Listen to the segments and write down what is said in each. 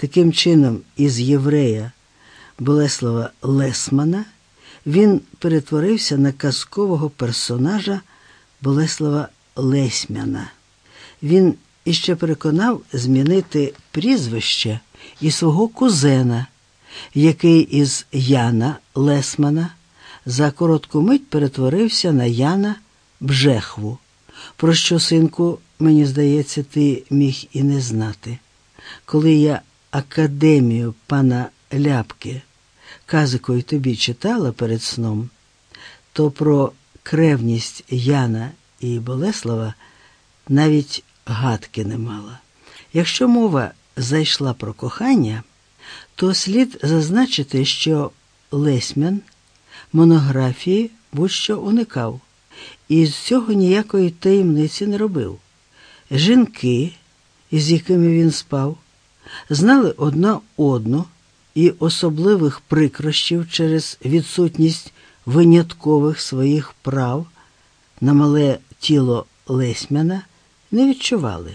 Таким чином, із єврея Болеслава Лесмана він перетворився на казкового персонажа Болеслава Лесьмяна. Він іще переконав змінити прізвище і свого кузена, який із Яна Лесмана за коротку мить перетворився на Яна Бжехву, про що, синку, мені здається, ти міг і не знати. Коли я академію пана Ляпки казикою тобі читала перед сном, то про кревність Яна і Болеслава навіть гадки не мала. Якщо мова зайшла про кохання, то слід зазначити, що Лесьмян монографії будь-що уникав, і з цього ніякої таємниці не робив. Жінки, із якими він спав, знали одна одну і особливих прикрощів через відсутність виняткових своїх прав на мале тіло Лесьмяна не відчували.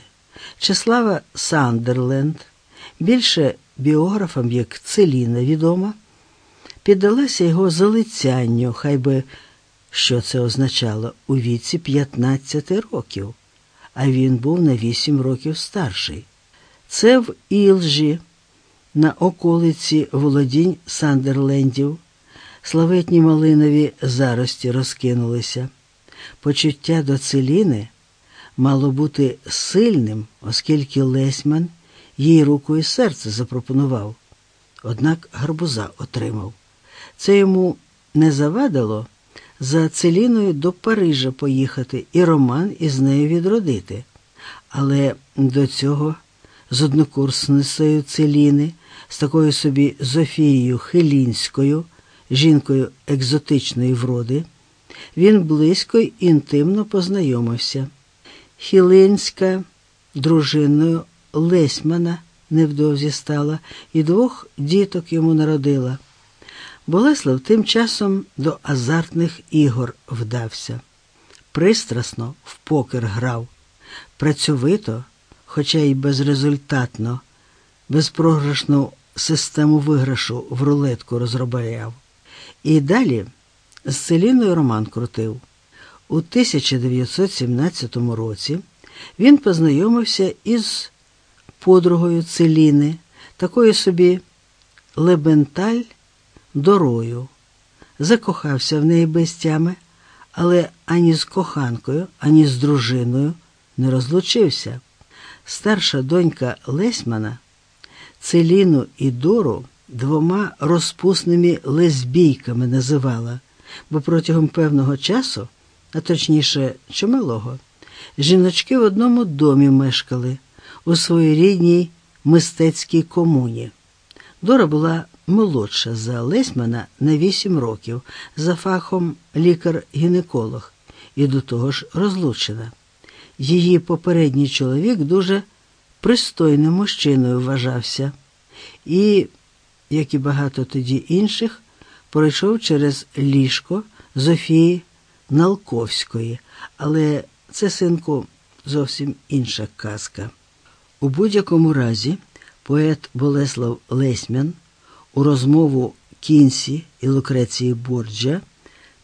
Числава Сандерленд, більше біографам як Целіна відома, піддалася його залицянню, хай би що це означало у віці 15 років, а він був на 8 років старший. Це в Ілжі, на околиці володінь Сандерлендів, славетні малинові зарості розкинулися. Почуття до Целіни мало бути сильним, оскільки Лесьман їй руку і серце запропонував, однак гарбуза отримав. Це йому не завадило за Целіною до Парижа поїхати і роман із нею відродити. Але до цього з однокурсницею Целіни, з такою собі Зофією Хелінською, жінкою екзотичної вроди, він близько й інтимно познайомився. Хілинська дружиною Лесьмана невдовзі стала і двох діток йому народила. Болеслав тим часом до азартних ігор вдався. Пристрасно в покер грав, працьовито, хоча й безрезультатно, безпрограшну систему виграшу в рулетку розробляв. І далі з Целіною роман крутив. У 1917 році він познайомився із подругою Целіни, такою собі Лебенталь Дорою, закохався в неї без тями, але ані з коханкою, ані з дружиною не розлучився. Старша донька Лесьмана Целіну і Дору двома розпусними лесбійками називала, бо протягом певного часу, а точніше чималого, жіночки в одному домі мешкали у своїй рідній мистецькій комуні. Дора була молодша за Лесьмана на вісім років, за фахом лікар-гінеколог, і до того ж розлучена. Її попередній чоловік дуже пристойним мужчиною вважався і, як і багато тоді інших, пройшов через ліжко Зофії Налковської, але це, синку, зовсім інша казка. У будь-якому разі поет Болеслав Лесьмян у розмову Кінсі і Лукреції Борджа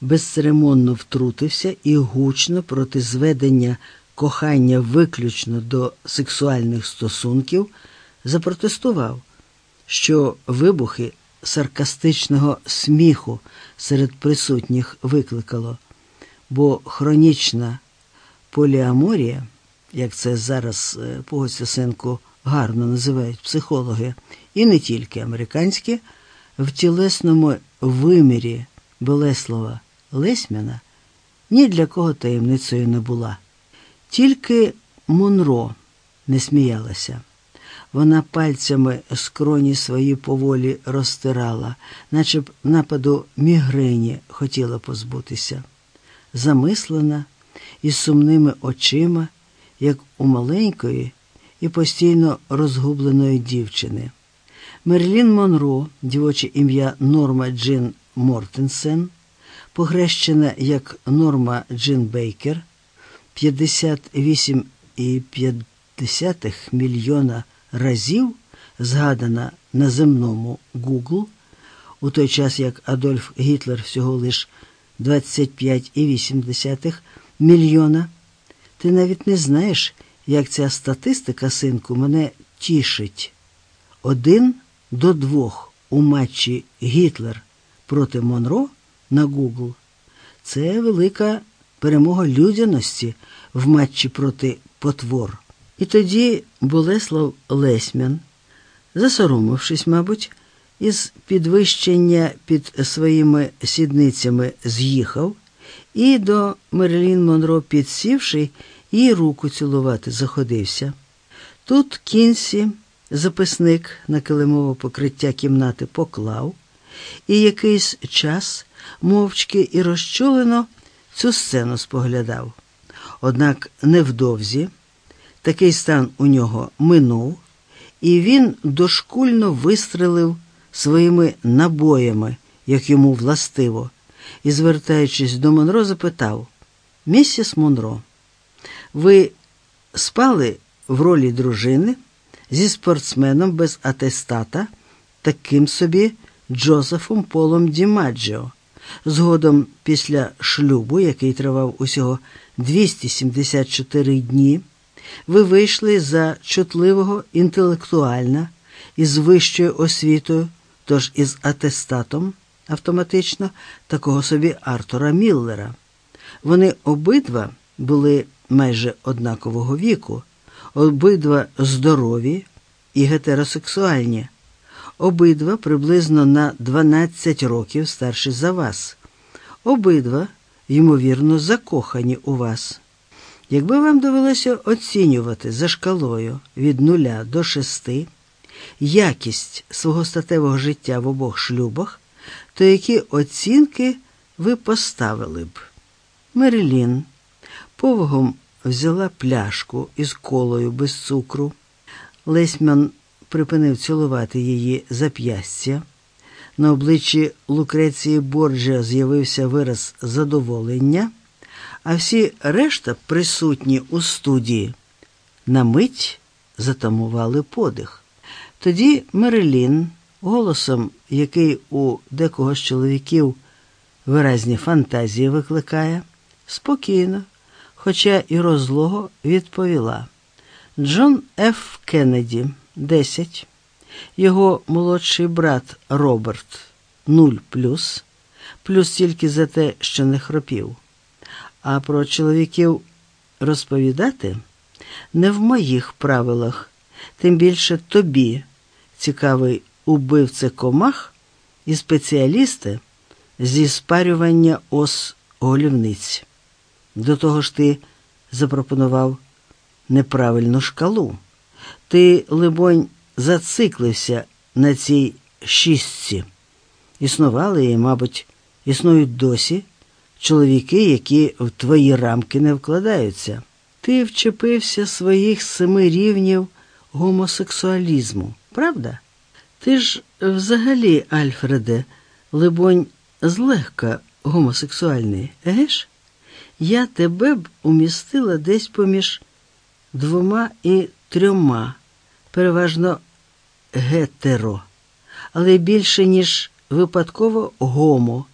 безцеремонно втрутився і гучно проти зведення кохання виключно до сексуальних стосунків запротестував, що вибухи саркастичного сміху серед присутніх викликало, бо хронічна поліаморія, як це зараз е, Погоця гарно називають психологи, і не тільки американські, в тілесному вимірі Болеслава Лесьмяна ні для кого таємницею не була. Тільки Монро не сміялася. Вона пальцями скроні свої поволі розтирала, наче б нападу мігрені хотіла позбутися. Замислена із сумними очима, як у маленької і постійно розгубленої дівчини. Мерлін Монро, дівоче ім'я Норма Джин Мортенсен, похрещена як Норма Джин Бейкер, 58,5 мільйона разів згадана на земному Google, у той час як Адольф Гітлер всього лиш 25,8 мільйона, ти навіть не знаєш, як ця статистика, синку, мене тішить. Один до двох у матчі Гітлер проти Монро на Google. Це велика перемога людяності в матчі проти потвор. І тоді Болеслав Лесьмян, засоромившись, мабуть, із підвищення під своїми сідницями з'їхав і до Мерлін Монро підсівши, їй руку цілувати заходився. Тут кінсі записник на килимове покриття кімнати поклав і якийсь час мовчки і розчулено цю сцену споглядав. Однак невдовзі такий стан у нього минув, і він дошкульно вистрелив своїми набоями, як йому властиво, і, звертаючись до Монро, запитав: Місіс Монро, ви спали в ролі дружини зі спортсменом без атестата, таким собі Джозефом Полом Дімаджіо. Згодом, після шлюбу, який тривав усього 274 дні, ви вийшли за чутливого інтелектуальна із вищою освітою, тож із атестатом автоматично такого собі Артура Міллера. Вони обидва були майже однакового віку, обидва здорові і гетеросексуальні обидва приблизно на 12 років старші за вас, обидва, ймовірно, закохані у вас. Якби вам довелося оцінювати за шкалою від нуля до шести якість свого статевого життя в обох шлюбах, то які оцінки ви поставили б? Мерилін повагом взяла пляшку із колою без цукру. Лесьман припинив цілувати її зап'ястя. На обличчі Лукреції Борджа з'явився вираз задоволення, а всі решта, присутні у студії, на мить затамували подих. Тоді Мерилін, голосом, який у декого з чоловіків виразні фантазії викликає, спокійно, хоча і розлого, відповіла Джон Ф. Кеннеді. 10. Його молодший брат Роберт 0 плюс, плюс тільки за те, що не хропів. А про чоловіків розповідати не в моїх правилах, тим більше тобі, цікавий убивце комах і спеціалісти зі спарювання ос голівниць. До того ж ти запропонував неправильну шкалу. Ти, либонь, зациклився на цій шістці. Існували і, мабуть, існують досі чоловіки, які в твої рамки не вкладаються. Ти вчепився своїх семи рівнів гомосексуалізму, правда? Ти ж взагалі, Альфреде, либонь, злегка гомосексуальний, геш? Я тебе б умістила десь поміж двома і трьома, переважно гетеро, але більше, ніж випадково гомо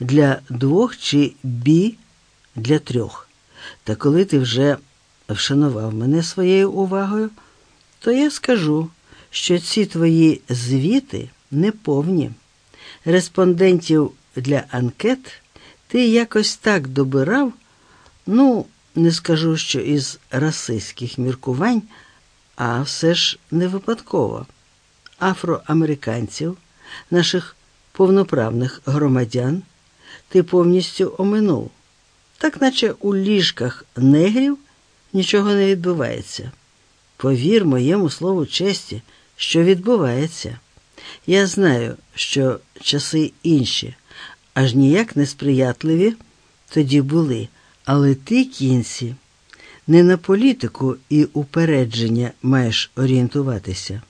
для двох чи бі для трьох. Та коли ти вже вшанував мене своєю увагою, то я скажу, що ці твої звіти неповні. Респондентів для анкет ти якось так добирав, ну, не скажу, що із расистських міркувань, а все ж не випадково. Афроамериканців, наших повноправних громадян, ти повністю оминув, так наче у ліжках негрів нічого не відбувається. Повір моєму слову честі, що відбувається. Я знаю, що часи інші, аж ніяк несприятливі тоді були. Але ти, кінці, не на політику і упередження маєш орієнтуватися.